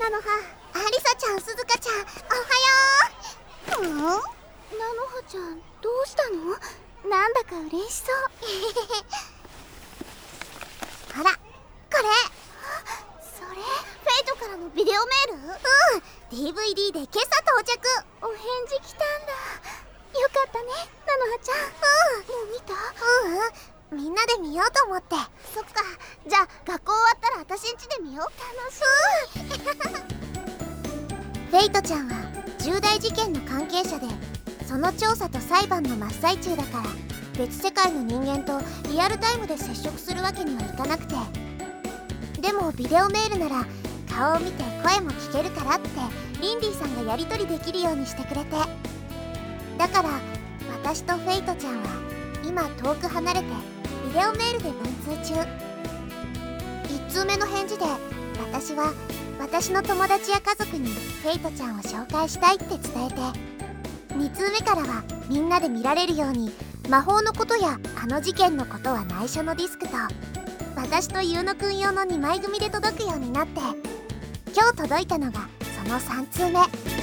菜の葉ありさちゃん鈴鹿ちゃんおはよう。うん？菜の葉ちゃんどうしたの？なんだか嬉しそう。ほらこれ。それ？フェイトからのビデオメール？うん DVD で今朝到着。お返事来たんだ。よかったね菜の葉ちゃん。うん。もう見た？うんうん。みんなで見ようと思って。そっか。じゃあ学校終わったら私ん家で見よう。楽しフェイトちゃんは重大事件の関係者でその調査と裁判の真っ最中だから別世界の人間とリアルタイムで接触するわけにはいかなくて。でもビデオメールなら顔を見て声も聞けるからってリンディさんがやり取りできるようにしてくれて。だから私とフェイトちゃんは今遠く離れてビデオメールで文通中。1通目の返事で私は私の友達や家族にフェイトちゃんを紹介したいって伝えて。2通目からはみんなで見られるように魔法のことやあの事件のことは内緒のディスクと私とユーノくん用の2枚組で届くようになって。今日届いたのがその3通目。